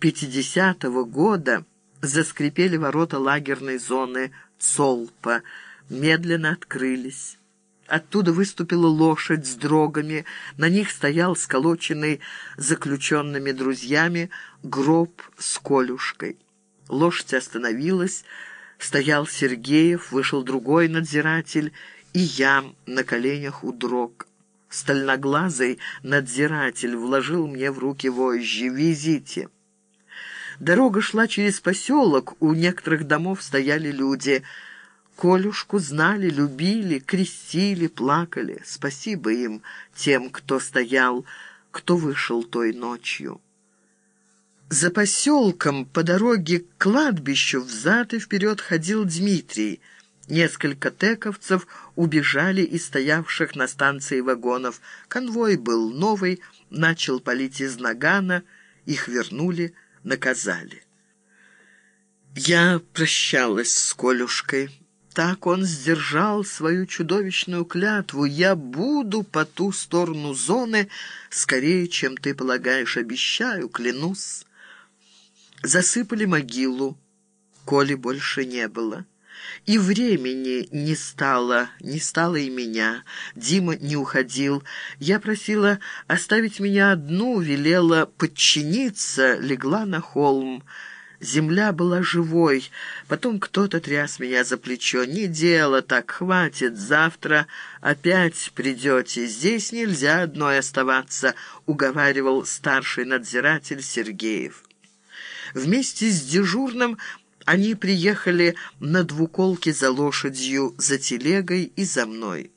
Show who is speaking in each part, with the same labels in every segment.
Speaker 1: 50-го года заскрипели ворота лагерной зоны Цолпа, медленно открылись. Оттуда выступила лошадь с дрогами, на них стоял сколоченный заключенными друзьями гроб с колюшкой. Лошадь остановилась, стоял Сергеев, вышел другой надзиратель, и я на коленях у дрог. Стальноглазый надзиратель вложил мне в руки вожжи. «Везите». Дорога шла через поселок, у некоторых домов стояли люди — Колюшку знали, любили, крестили, плакали. Спасибо им, тем, кто стоял, кто вышел той ночью. За поселком по дороге к кладбищу взад и вперед ходил Дмитрий. Несколько тековцев убежали из стоявших на станции вагонов. Конвой был новый, начал палить из нагана, их вернули, наказали. Я прощалась с Колюшкой. Так он сдержал свою чудовищную клятву. «Я буду по ту сторону зоны скорее, чем ты полагаешь, обещаю, клянусь». Засыпали могилу. Коли больше не было. И времени не стало, не стало и меня. Дима не уходил. Я просила оставить меня одну, велела подчиниться, легла на холм. Земля была живой. Потом кто-то тряс меня за плечо. «Не дело так, хватит. Завтра опять придете. Здесь нельзя одной оставаться», — уговаривал старший надзиратель Сергеев. Вместе с дежурным они приехали на двуколке за лошадью, за телегой и за мной.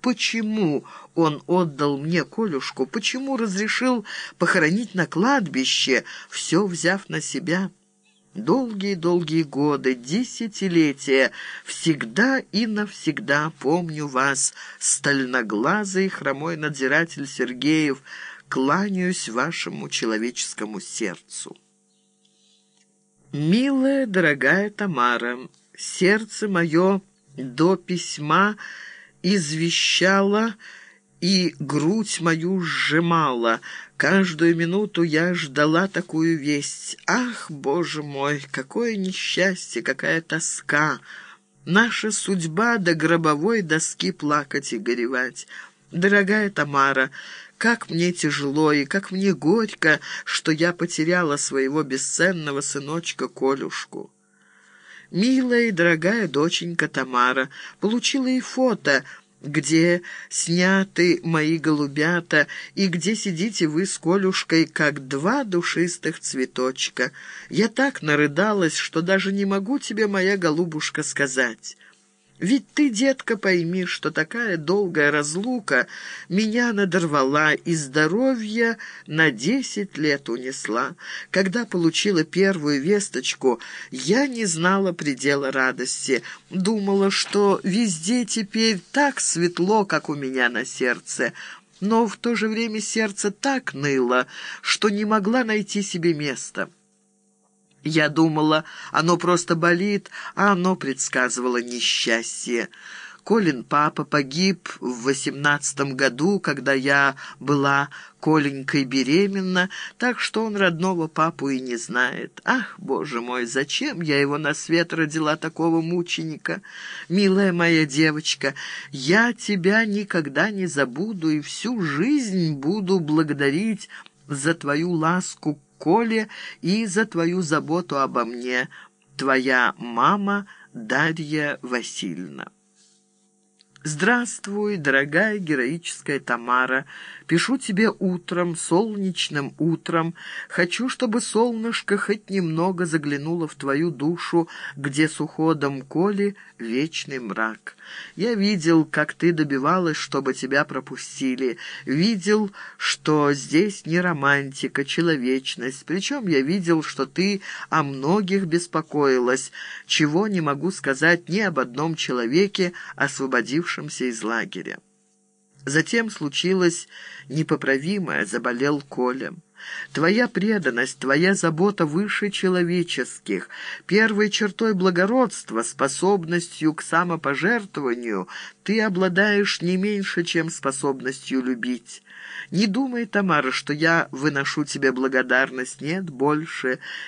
Speaker 1: Почему он отдал мне Колюшку? Почему разрешил похоронить на кладбище, все взяв на себя? Долгие-долгие годы, десятилетия, всегда и навсегда помню вас, стальноглазый хромой надзиратель Сергеев, кланяюсь вашему человеческому сердцу. Милая, дорогая Тамара, сердце мое до письма извещала и грудь мою сжимала. Каждую минуту я ждала такую весть. Ах, Боже мой, какое несчастье, какая тоска! Наша судьба до гробовой доски плакать и горевать. Дорогая Тамара, как мне тяжело и как мне горько, что я потеряла своего бесценного сыночка Колюшку. Милая и дорогая доченька Тамара получила и фото, где сняты мои голубята и где сидите вы с Колюшкой, как два душистых цветочка. Я так нарыдалась, что даже не могу тебе, моя голубушка, сказать». Ведь ты, детка, пойми, что такая долгая разлука меня надорвала и здоровье на десять лет унесла. Когда получила первую весточку, я не знала предела радости. Думала, что везде теперь так светло, как у меня на сердце. Но в то же время сердце так ныло, что не могла найти себе места. Я думала, оно просто болит, а оно предсказывало несчастье. Колин папа погиб в восемнадцатом году, когда я была Коленькой беременна, так что он родного папу и не знает. Ах, боже мой, зачем я его на свет родила такого мученика? Милая моя девочка, я тебя никогда не забуду и всю жизнь буду благодарить за твою ласку Коле и за твою заботу обо мне, твоя мама Дарья Васильевна. «Здравствуй, дорогая героическая Тамара. Пишу тебе утром, солнечным утром. Хочу, чтобы солнышко хоть немного заглянуло в твою душу, где с уходом Коли вечный мрак. Я видел, как ты добивалась, чтобы тебя пропустили. Видел, что здесь не романтика, человечность. Причем я видел, что ты о многих беспокоилась, чего не могу сказать ни об одном человеке, освободившемся из лагеря. Затем случилось непоправимое, заболел Коля. Твоя преданность, твоя забота выше человеческих. Первой чертой благородства, способностью к самопожертвованию, ты обладаешь не меньше, чем способностью любить. Не думай, Тамара, что я выношу тебе благодарность. Нет, больше.